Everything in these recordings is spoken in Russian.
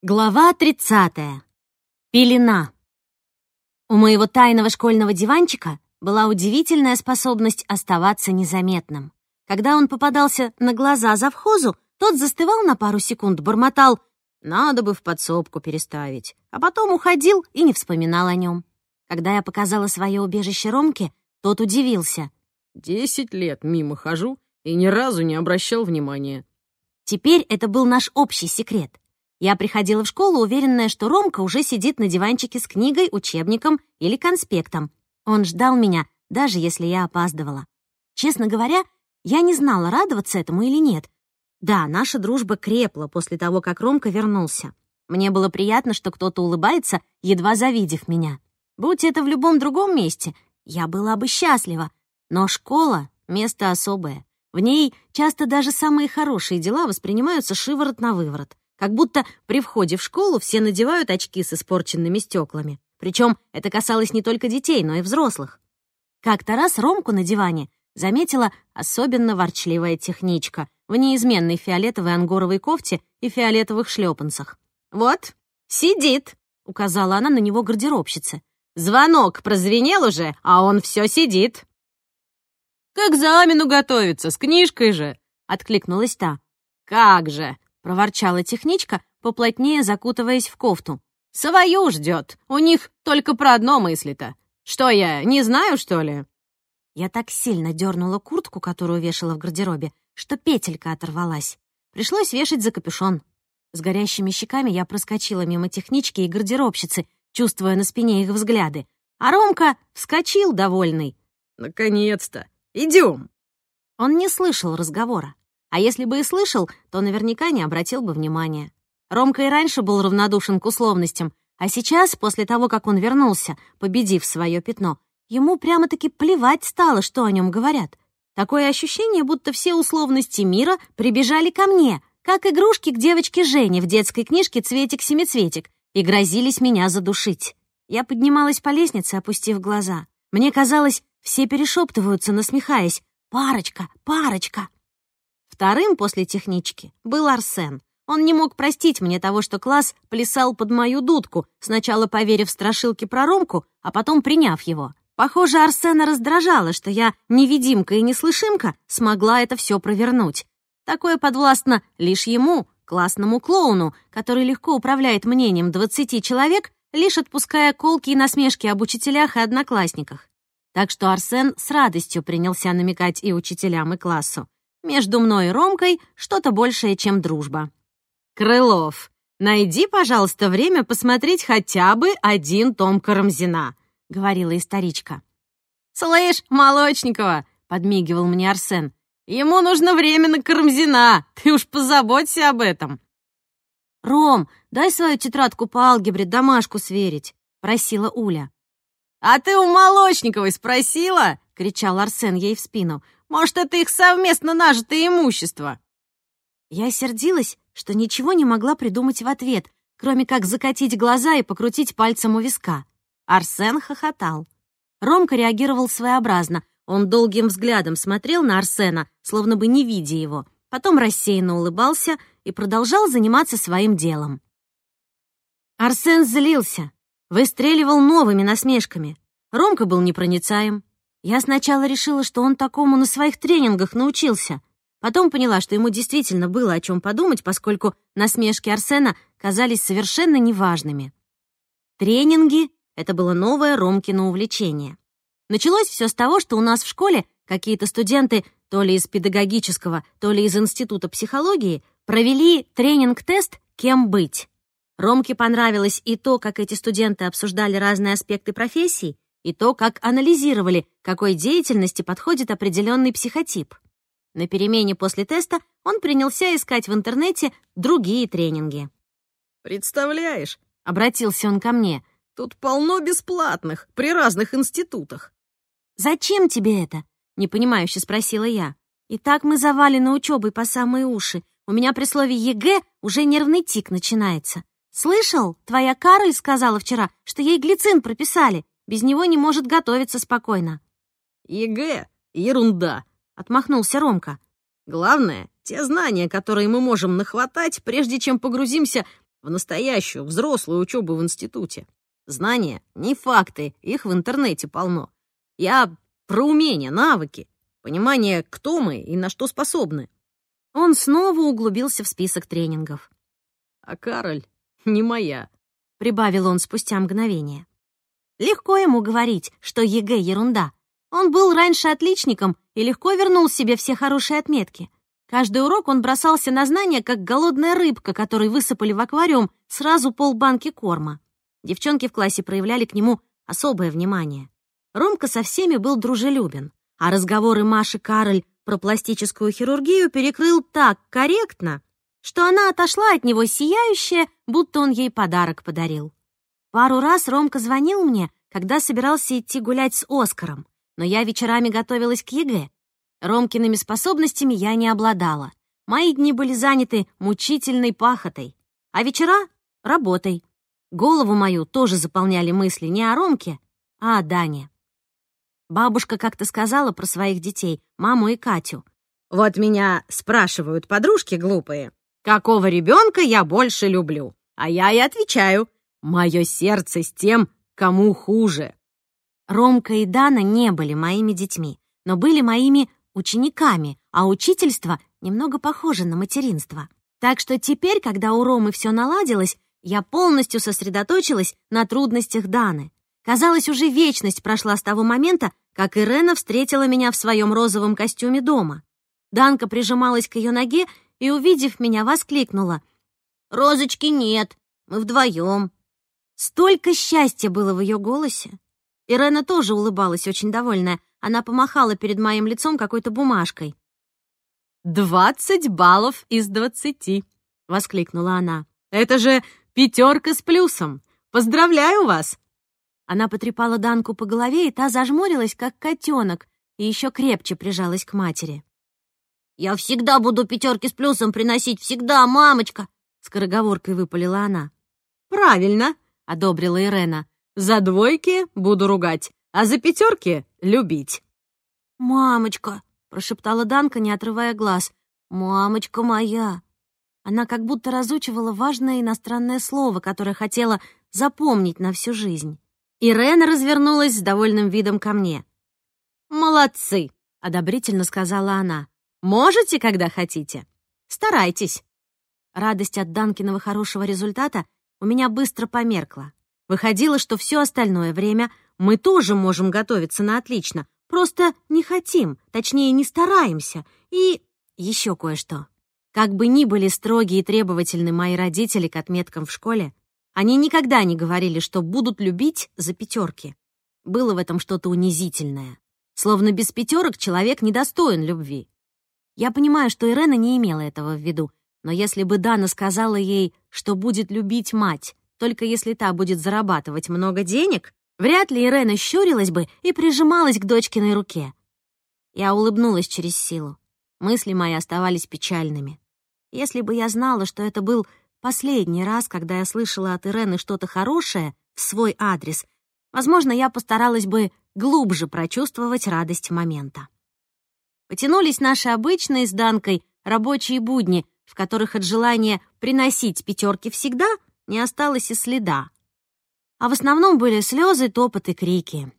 Глава 30. Пелена. У моего тайного школьного диванчика была удивительная способность оставаться незаметным. Когда он попадался на глаза завхозу, тот застывал на пару секунд, бормотал «надо бы в подсобку переставить», а потом уходил и не вспоминал о нем. Когда я показала свое убежище Ромке, тот удивился. «Десять лет мимо хожу и ни разу не обращал внимания». Теперь это был наш общий секрет — я приходила в школу, уверенная, что Ромка уже сидит на диванчике с книгой, учебником или конспектом. Он ждал меня, даже если я опаздывала. Честно говоря, я не знала, радоваться этому или нет. Да, наша дружба крепла после того, как Ромка вернулся. Мне было приятно, что кто-то улыбается, едва завидев меня. Будь это в любом другом месте, я была бы счастлива. Но школа — место особое. В ней часто даже самые хорошие дела воспринимаются шиворот на выворот. Как будто при входе в школу все надевают очки с испорченными стеклами. Причем это касалось не только детей, но и взрослых. Как-то раз Ромку на диване заметила особенно ворчливая техничка в неизменной фиолетовой ангоровой кофте и фиолетовых шлепанцах. «Вот, сидит», — указала она на него гардеробщице. «Звонок прозвенел уже, а он все сидит». «К экзамену готовится, с книжкой же», — откликнулась та. «Как же!» — проворчала техничка, поплотнее закутываясь в кофту. «Свою ждет. У них только про одно мысли-то. Что я, не знаю, что ли?» Я так сильно дернула куртку, которую вешала в гардеробе, что петелька оторвалась. Пришлось вешать за капюшон. С горящими щеками я проскочила мимо технички и гардеробщицы, чувствуя на спине их взгляды. А Ромка вскочил довольный. «Наконец-то! Идем!» Он не слышал разговора. А если бы и слышал, то наверняка не обратил бы внимания. Ромка и раньше был равнодушен к условностям, а сейчас, после того, как он вернулся, победив свое пятно, ему прямо-таки плевать стало, что о нем говорят. Такое ощущение, будто все условности мира прибежали ко мне, как игрушки к девочке Жене в детской книжке «Цветик-семицветик» и грозились меня задушить. Я поднималась по лестнице, опустив глаза. Мне казалось, все перешептываются, насмехаясь. «Парочка! Парочка!» Вторым после технички был Арсен. Он не мог простить мне того, что класс плясал под мою дудку, сначала поверив в страшилки про Ромку, а потом приняв его. Похоже, Арсена раздражало, что я, невидимка и неслышимка, смогла это все провернуть. Такое подвластно лишь ему, классному клоуну, который легко управляет мнением 20 человек, лишь отпуская колки и насмешки об учителях и одноклассниках. Так что Арсен с радостью принялся намекать и учителям, и классу. Между мной и Ромкой что-то большее, чем дружба. «Крылов, найди, пожалуйста, время посмотреть хотя бы один том Карамзина», — говорила историчка. «Слышь, Молочникова», — подмигивал мне Арсен, «ему нужно время на Карамзина, ты уж позаботься об этом». «Ром, дай свою тетрадку по алгебре домашку сверить», — просила Уля. «А ты у Молочниковой спросила?» — кричал Арсен ей в спину. Может, это их совместно нажитое имущество?» Я сердилась, что ничего не могла придумать в ответ, кроме как закатить глаза и покрутить пальцем у виска. Арсен хохотал. Ромка реагировал своеобразно. Он долгим взглядом смотрел на Арсена, словно бы не видя его, потом рассеянно улыбался и продолжал заниматься своим делом. Арсен злился, выстреливал новыми насмешками. Ромка был непроницаем. Я сначала решила, что он такому на своих тренингах научился. Потом поняла, что ему действительно было о чем подумать, поскольку насмешки Арсена казались совершенно неважными. Тренинги — это было новое Ромкино увлечение. Началось все с того, что у нас в школе какие-то студенты то ли из педагогического, то ли из института психологии провели тренинг-тест «Кем быть?». Ромке понравилось и то, как эти студенты обсуждали разные аспекты профессии, и то, как анализировали, какой деятельности подходит определенный психотип. На перемене после теста он принялся искать в интернете другие тренинги. «Представляешь», — обратился он ко мне, «тут полно бесплатных при разных институтах». «Зачем тебе это?» — непонимающе спросила я. «И так мы завалены учебой по самые уши. У меня при слове ЕГЭ уже нервный тик начинается. Слышал, твоя Кароль сказала вчера, что ей глицин прописали, без него не может готовиться спокойно». «ЕГЭ — ерунда», — отмахнулся Ромка. «Главное — те знания, которые мы можем нахватать, прежде чем погрузимся в настоящую, взрослую учебу в институте. Знания — не факты, их в интернете полно. Я про умения, навыки, понимание, кто мы и на что способны. Он снова углубился в список тренингов. А Кароль не моя, — прибавил он спустя мгновение. Легко ему говорить, что ЕГЭ — ерунда. Он был раньше отличником и легко вернул себе все хорошие отметки. Каждый урок он бросался на знания, как голодная рыбка, которой высыпали в аквариум сразу полбанки корма. Девчонки в классе проявляли к нему особое внимание. Ромка со всеми был дружелюбен, а разговоры Маши Кароль про пластическую хирургию перекрыл так корректно, что она отошла от него сияющая, будто он ей подарок подарил. Пару раз Ромка звонил мне, когда собирался идти гулять с Оскаром, но я вечерами готовилась к ЕГЭ. Ромкиными способностями я не обладала. Мои дни были заняты мучительной пахотой, а вечера — работой. Голову мою тоже заполняли мысли не о Ромке, а о Дане. Бабушка как-то сказала про своих детей, маму и Катю. «Вот меня спрашивают подружки глупые, какого ребенка я больше люблю? А я и отвечаю, мое сердце с тем, кому хуже». Ромка и Дана не были моими детьми, но были моими учениками, а учительство немного похоже на материнство. Так что теперь, когда у Ромы все наладилось, я полностью сосредоточилась на трудностях Даны. Казалось, уже вечность прошла с того момента, как Ирена встретила меня в своем розовом костюме дома. Данка прижималась к ее ноге и, увидев меня, воскликнула. «Розочки нет, мы вдвоем». Столько счастья было в ее голосе. Ирена тоже улыбалась, очень довольная. Она помахала перед моим лицом какой-то бумажкой. «Двадцать баллов из двадцати!» — воскликнула она. «Это же Пятерка с плюсом! Поздравляю вас!» Она потрепала Данку по голове, и та зажмурилась, как котенок, и еще крепче прижалась к матери. «Я всегда буду пятерки с плюсом приносить, всегда, мамочка!» Скороговоркой выпалила она. «Правильно!» — одобрила Ирена. «За двойки буду ругать, а за пятерки любить». «Мамочка!» — прошептала Данка, не отрывая глаз. «Мамочка моя!» Она как будто разучивала важное иностранное слово, которое хотела запомнить на всю жизнь. Ирена развернулась с довольным видом ко мне. «Молодцы!» — одобрительно сказала она. «Можете, когда хотите. Старайтесь». Радость от Данкиного хорошего результата у меня быстро померкла. Выходило, что все остальное время мы тоже можем готовиться на отлично, просто не хотим, точнее, не стараемся. И еще кое-что. Как бы ни были строгие и требовательны мои родители к отметкам в школе, они никогда не говорили, что будут любить за пятерки. Было в этом что-то унизительное. Словно без пятерок человек недостоин любви. Я понимаю, что Ирена не имела этого в виду, но если бы Дана сказала ей, что будет любить мать, только если та будет зарабатывать много денег, вряд ли Ирена щурилась бы и прижималась к дочкиной руке. Я улыбнулась через силу. Мысли мои оставались печальными. Если бы я знала, что это был последний раз, когда я слышала от Ирены что-то хорошее в свой адрес, возможно, я постаралась бы глубже прочувствовать радость момента. Потянулись наши обычные с Данкой рабочие будни, в которых от желания приносить пятерки всегда не осталось и следа. А в основном были слезы, топот и крики.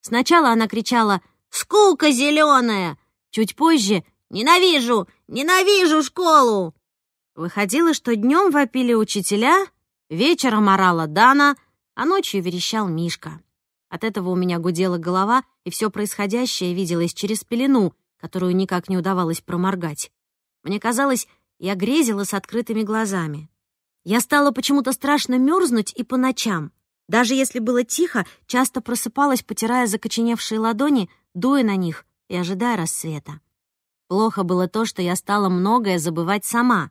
Сначала она кричала «Скука зеленая!», чуть позже «Ненавижу! Ненавижу школу!» Выходило, что днем вопили учителя, вечером орала Дана, а ночью верещал Мишка. От этого у меня гудела голова, и все происходящее виделось через пелену, которую никак не удавалось проморгать. Мне казалось, я грезила с открытыми глазами. Я стала почему-то страшно мерзнуть и по ночам. Даже если было тихо, часто просыпалась, потирая закоченевшие ладони, дуя на них и ожидая рассвета. Плохо было то, что я стала многое забывать сама.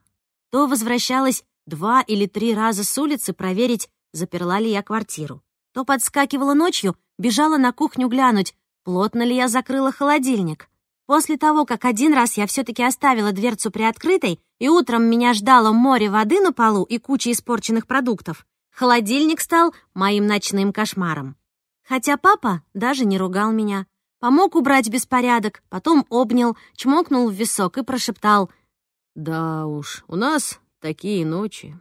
То возвращалась два или три раза с улицы проверить, заперла ли я квартиру. То подскакивала ночью, бежала на кухню глянуть, плотно ли я закрыла холодильник. После того, как один раз я все-таки оставила дверцу приоткрытой, и утром меня ждало море воды на полу и куча испорченных продуктов, холодильник стал моим ночным кошмаром. Хотя папа даже не ругал меня. Помог убрать беспорядок, потом обнял, чмокнул в висок и прошептал. «Да уж, у нас такие ночи».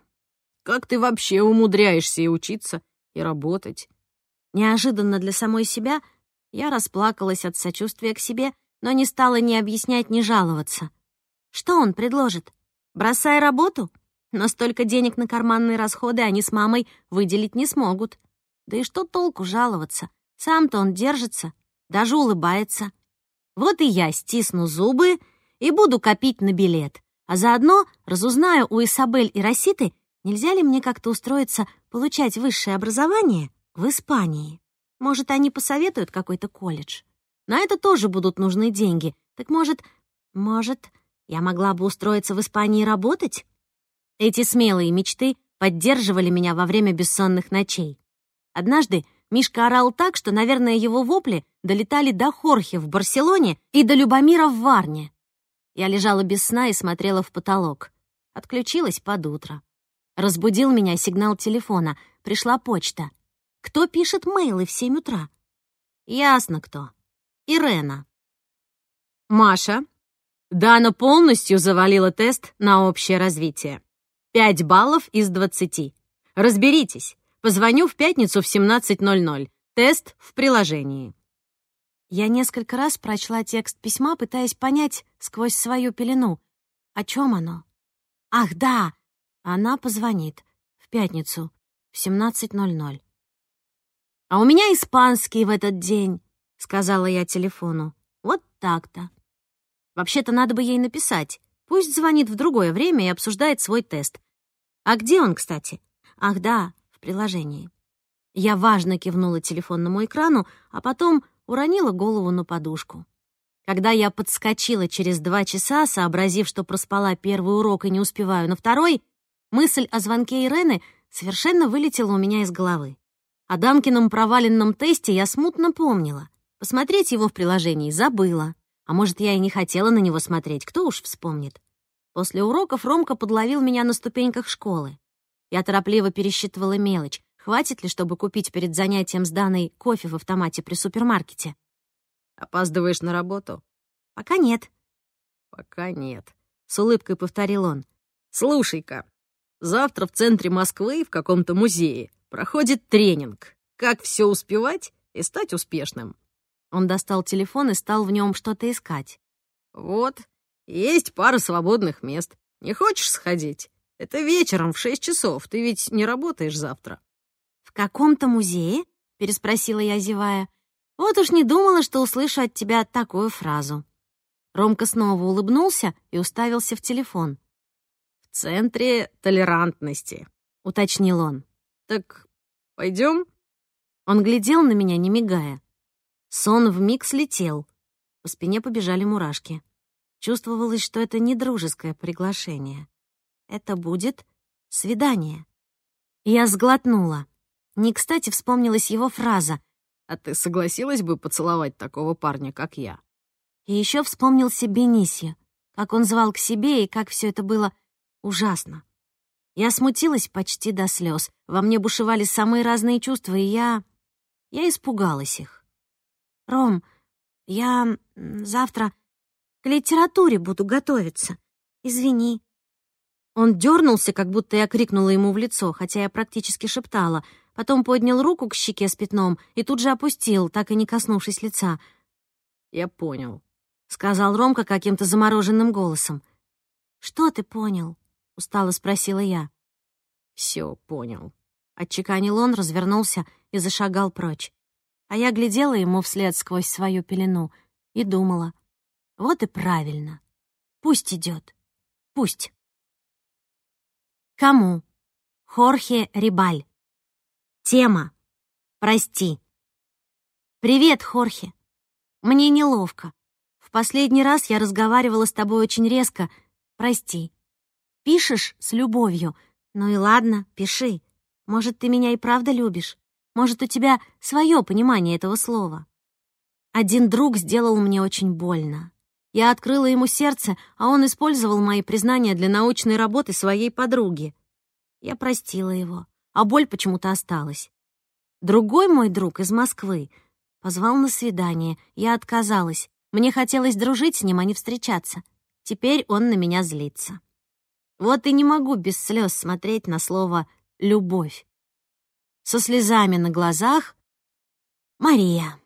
Как ты вообще умудряешься и учиться, и работать?» Неожиданно для самой себя я расплакалась от сочувствия к себе, но не стала ни объяснять, ни жаловаться. Что он предложит? Бросай работу? Но столько денег на карманные расходы они с мамой выделить не смогут. Да и что толку жаловаться? Сам-то он держится, даже улыбается. Вот и я стисну зубы и буду копить на билет. А заодно разузнаю у Исабель и Роситы, нельзя ли мне как-то устроиться получать высшее образование в Испании. Может, они посоветуют какой-то колледж. На это тоже будут нужны деньги. Так может, может, я могла бы устроиться в Испании работать? Эти смелые мечты поддерживали меня во время бессонных ночей. Однажды Мишка орал так, что, наверное, его вопли долетали до Хорхе в Барселоне и до Любомира в Варне. Я лежала без сна и смотрела в потолок. Отключилась под утро. Разбудил меня сигнал телефона. Пришла почта. Кто пишет мейлы в семь утра? Ясно кто. Ирена. Маша. Дана полностью завалила тест на общее развитие. Пять баллов из двадцати. Разберитесь. Позвоню в пятницу в 17.00. Тест в приложении. Я несколько раз прочла текст письма, пытаясь понять сквозь свою пелену. О чем оно? Ах, да! Она позвонит. В пятницу. В 17.00. «А у меня испанский в этот день», — сказала я телефону. «Вот так-то». Вообще-то надо бы ей написать. Пусть звонит в другое время и обсуждает свой тест. А где он, кстати? Ах, да, приложении. Я важно кивнула телефонному экрану, а потом уронила голову на подушку. Когда я подскочила через два часа, сообразив, что проспала первый урок и не успеваю на второй, мысль о звонке Ирены совершенно вылетела у меня из головы. О Дамкином проваленном тесте я смутно помнила. Посмотреть его в приложении забыла. А может, я и не хотела на него смотреть, кто уж вспомнит. После уроков Ромка подловил меня на ступеньках школы. Я торопливо пересчитывала мелочь. Хватит ли, чтобы купить перед занятием с Даной кофе в автомате при супермаркете? «Опаздываешь на работу?» «Пока нет». «Пока нет», — с улыбкой повторил он. «Слушай-ка, завтра в центре Москвы в каком-то музее проходит тренинг. Как все успевать и стать успешным?» Он достал телефон и стал в нем что-то искать. «Вот, есть пара свободных мест. Не хочешь сходить?» Это вечером в шесть часов. Ты ведь не работаешь завтра». «В каком-то музее?» — переспросила я, зевая. «Вот уж не думала, что услышу от тебя такую фразу». Ромка снова улыбнулся и уставился в телефон. «В центре толерантности», — уточнил он. «Так пойдем?» Он глядел на меня, не мигая. Сон вмиг слетел. По спине побежали мурашки. Чувствовалось, что это не дружеское приглашение. Это будет свидание. Я сглотнула. Не кстати вспомнилась его фраза «А ты согласилась бы поцеловать такого парня, как я?» И еще вспомнился Бенисия, как он звал к себе и как все это было ужасно. Я смутилась почти до слез. Во мне бушевали самые разные чувства, и я... Я испугалась их. «Ром, я завтра к литературе буду готовиться. Извини, он дернулся, как будто я крикнула ему в лицо, хотя я практически шептала. Потом поднял руку к щеке с пятном и тут же опустил, так и не коснувшись лица. «Я понял», — сказал Ромка каким-то замороженным голосом. «Что ты понял?» — устало спросила я. «Все понял», — отчеканил он, развернулся и зашагал прочь. А я глядела ему вслед сквозь свою пелену и думала. Вот и правильно. Пусть идет. Пусть. Кому? Хорхе Рибаль. Тема. Прости. Привет, Хорхе. Мне неловко. В последний раз я разговаривала с тобой очень резко. Прости. Пишешь с любовью. Ну и ладно, пиши. Может, ты меня и правда любишь? Может, у тебя свое понимание этого слова? Один друг сделал мне очень больно. Я открыла ему сердце, а он использовал мои признания для научной работы своей подруги. Я простила его, а боль почему-то осталась. Другой мой друг из Москвы позвал на свидание. Я отказалась. Мне хотелось дружить с ним, а не встречаться. Теперь он на меня злится. Вот и не могу без слез смотреть на слово «любовь». Со слезами на глазах Мария.